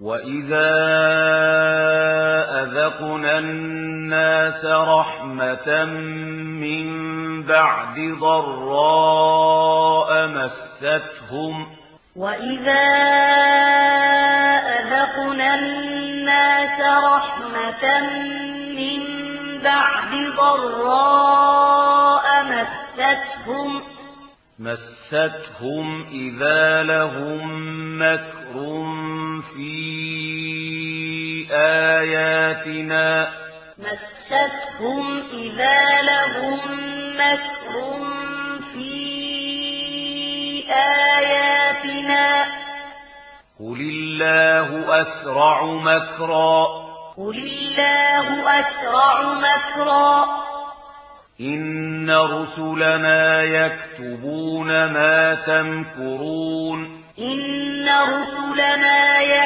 وَإِذَا أَذَقْنَا النَّاسَ رَحْمَةً مِّن بَعْدِ ضَرَّاءٍ مَّسَّتْهُمْ وَإِذَا أَذَقْنَا النَّاسَ رَحْمَةً مِّن بَعْدِ ضَرَّاءٍ مَّسَّتْهُمْ مَسَّتْهُمْ إِذَا لَهُم مَّكْرٌ آياتنا مستهم إذا لهم مكر في آياتنا قل الله أسرع مكرا قل الله أسرع مكرا إن رسلنا يكتبون ما تمكرون إن رسلنا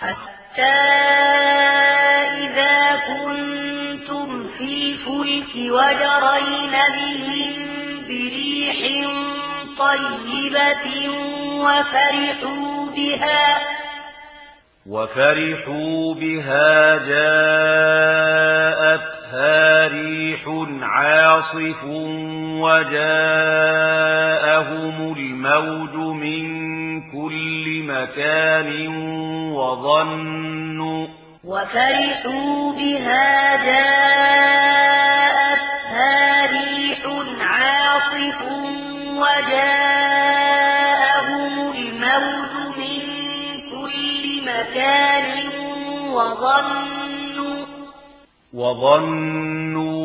حتى إذا كنتم في فلك وجرين بهم بريح طيبة وفرحوا بها وفرحوا بها جاءتها ريح عاصف وجاءهم الموج من مكان وظنوا وفرحوا بها جاءتها ريح عاصف وجاءهم الموت من كل مكان وظنوا وظنوا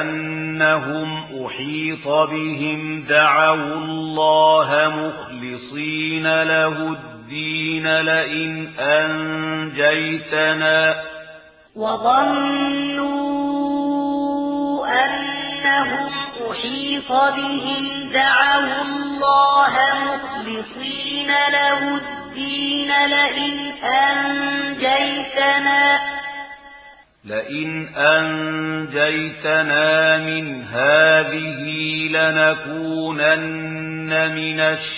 أنهم أحيط بهم دعوا الله مخلصا مخلصين له الدين لئن أنجيتنا. وظنوا أنهم أحيط بهم دعوا الله مخلصين له الدين لئن أنجيتنا. لئن أنجيتنا من هذه لنكونن من الشيطان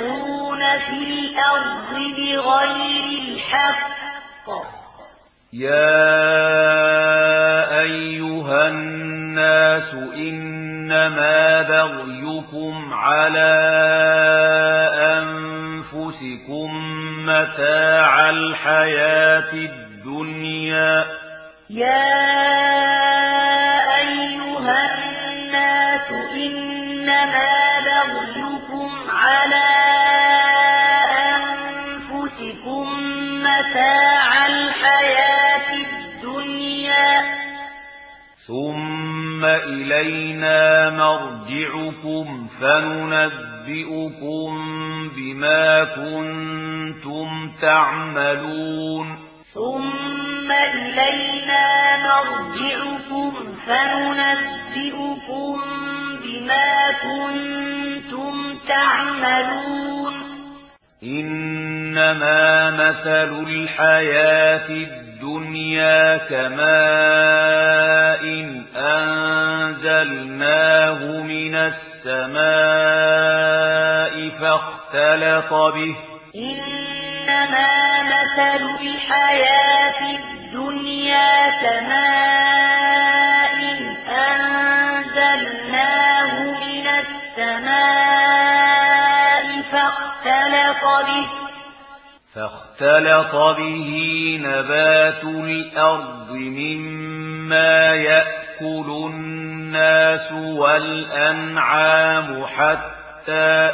يَفْتَرُونَ فِي الْأَرْضِ بِغَيْرِ الْحَقِّ. يَا أَيُّهَا النَّاسُ إِنَّمَا بَغْيُكُمْ عَلَى أَنفُسِكُمْ مَتَاعَ الْحَيَاةِ الدُّنْيَا. يَا إلينا مرجعكم فننبئكم بما كنتم تعملون. ثم إلينا مرجعكم فننبئكم بما كنتم تعملون. إنما مثل الحياة الدنيا كماء أنزلناه من السماء فاختلط به إنما مثل الحياة الدنيا كماء أنزلناه من السماء فاختلط به فاختلط به نبات الأرض مما يأتي يَأْكُلُ النَّاسُ وَالْأَنْعَامُ حَتَّى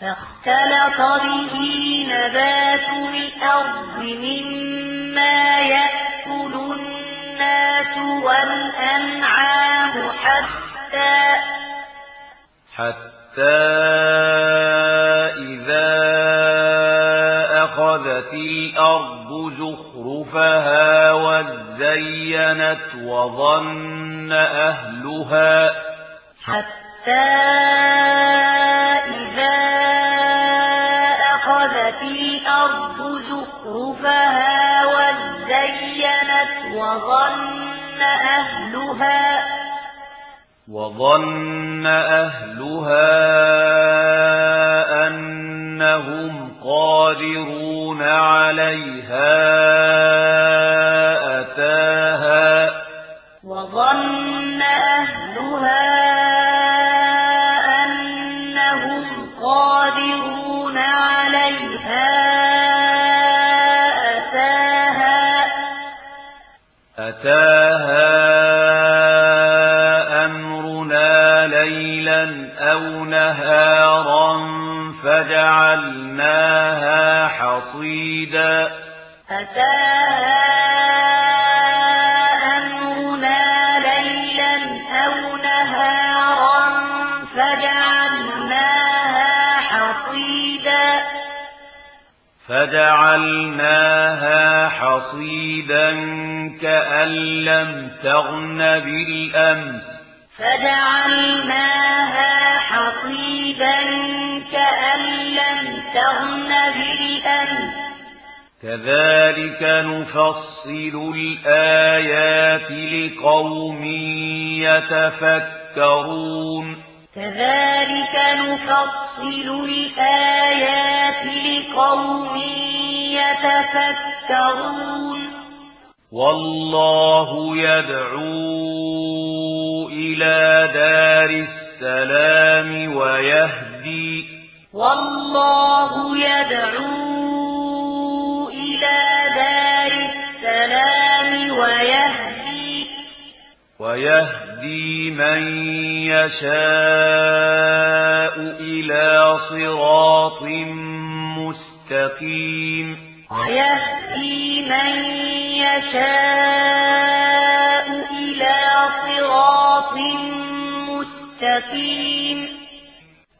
فاختلط به نبات الأرض مما يأكل الناس والأنعام حتى حتى إذا أخذت الأرض زخرفها وزينت وظن أهلها حتى إذا أخذت الأرض زخرفها وزينت وظن أهلها وظن أهلها أنهم قادرون قادرون عليها أتاها أتاها أمرنا ليلا أو نهارا فجعلناها حصيدا. أتاها فجعلناها حصيدا كأن لم تغن بالأمس. فجعلناها حصيدا كأن لم تغن بالأمس. كذلك نفصل الآيات لقوم يتفكرون. كذلك نفصل الآيات لقوم يتفكرون والله يدعو إلى دار السلام ويهدي والله يدعو إلى دار السلام ويهدي ويهدي يهدي من يشاء إلى صراط مستقيم. يهدي من يشاء إلى صراط مستقيم.